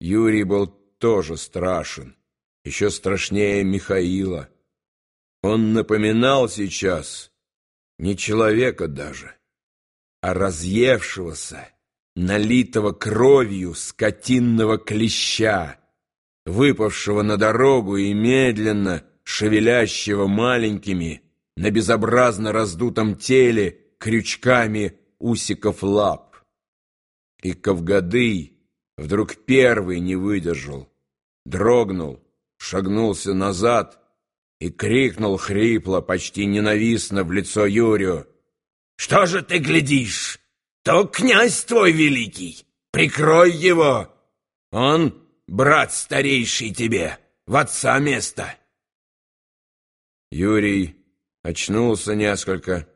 Юрий был тоже страшен, еще страшнее Михаила. Он напоминал сейчас не человека даже, а разъевшегося, налитого кровью скотинного клеща, выпавшего на дорогу и медленно шевелящего маленькими на безобразно раздутом теле крючками усиков лап. И Кавгадый вдруг первый не выдержал, дрогнул, шагнулся назад и крикнул хрипло, почти ненавистно в лицо Юрию. «Что же ты глядишь? То князь твой великий! Прикрой его! Он, брат старейший тебе, в отца место!» Юрий очнулся несколько,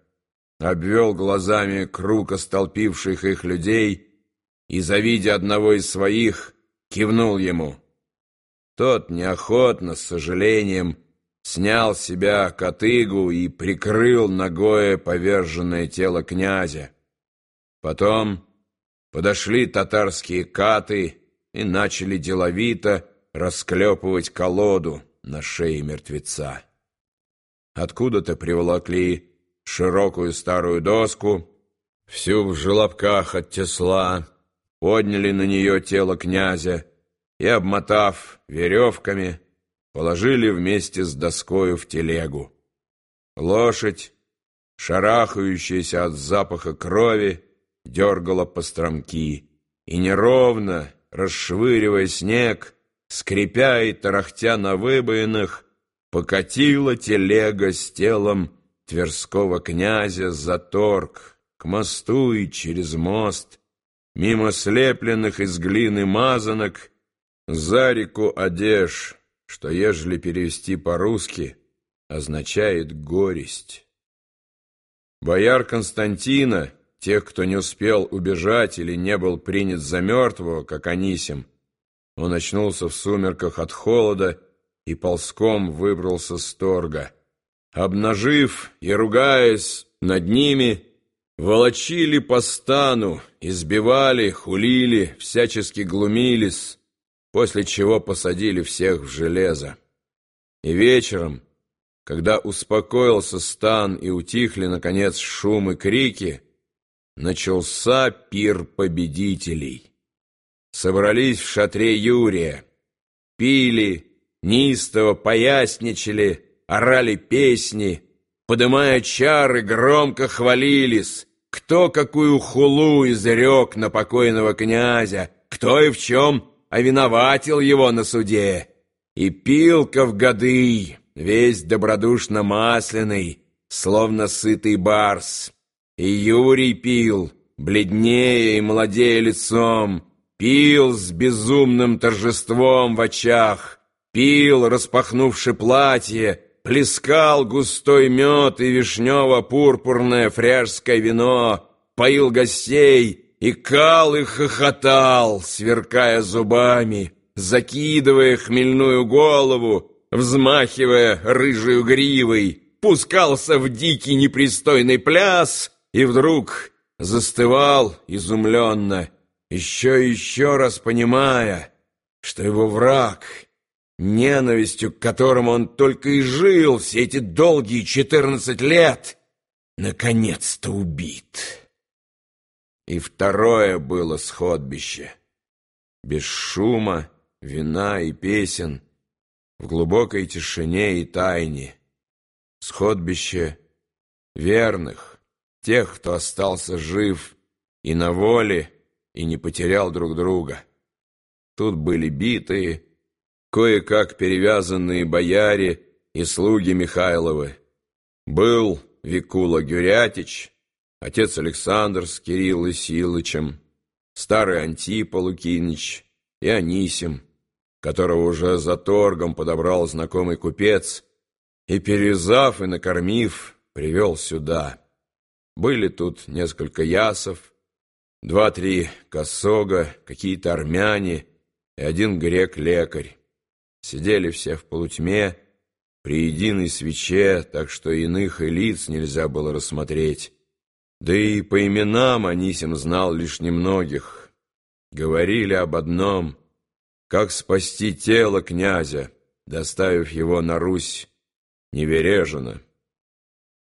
обвел глазами круг остолпивших их людей и, завидя одного из своих, кивнул ему. Тот неохотно, с сожалением, снял с себя котыгу и прикрыл ногое поверженное тело князя. Потом подошли татарские каты и начали деловито расклепывать колоду на шее мертвеца. Откуда-то приволокли широкую старую доску, всю в желобках от тесла, подняли на нее тело князя и, обмотав веревками, положили вместе с доскою в телегу. Лошадь, шарахающаяся от запаха крови, дергала по стромки, и неровно, расшвыривая снег, скрипя и тарахтя на выбоинах, покатила телега с телом Тверского князя за торг, к мосту и через мост, мимо слепленных из глины мазанок, за реку одежь, что, ежели перевести по-русски, означает горесть. Бояр Константина, тех, кто не успел убежать или не был принят за мертвого, как Анисим, он очнулся в сумерках от холода и ползком выбрался с торга. Обнажив и ругаясь над ними, волочили по стану, избивали, хулили, всячески глумились, после чего посадили всех в железо. И вечером, когда успокоился стан и утихли, наконец, шум и крики, начался пир победителей. Собрались в шатре Юрия, пили, Неистово поясничали, орали песни, подымая чары, громко хвалились, кто какую хулу изрек на покойного князя, кто и в чем овиноватил его на суде. И пилка в годы, весь добродушно масляный, словно сытый барс. И Юрий пил, бледнее и молодее лицом, пил с безумным торжеством в очах, Пил, распахнувши платье, плескал густой мед и вишнево-пурпурное фряжское вино, поил гостей и кал и хохотал, сверкая зубами, закидывая хмельную голову, взмахивая рыжую гривой, пускался в дикий непристойный пляс и вдруг застывал изумленно, еще и еще раз понимая, что его враг — ненавистью к которому он только и жил все эти долгие четырнадцать лет, наконец-то убит. И второе было сходбище. Без шума, вина и песен, в глубокой тишине и тайне. Сходбище верных, тех, кто остался жив и на воле, и не потерял друг друга. Тут были битые, кое-как перевязанные бояре и слуги Михайловы. Был Викула Гюрятич, отец Александр с Кириллой Силычем, старый Антипа Лукинич и Анисим, которого уже за торгом подобрал знакомый купец, и, перевязав и накормив, привел сюда. Были тут несколько ясов, два-три косога, какие-то армяне и один грек-лекарь. Сидели все в полутьме, при единой свече, так что иных и лиц нельзя было рассмотреть. Да и по именам Анисим знал лишь немногих. Говорили об одном, как спасти тело князя, доставив его на Русь невережено.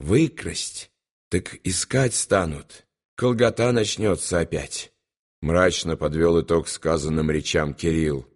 «Выкрасть, так искать станут, колгота начнется опять», мрачно подвел итог сказанным речам Кирилл.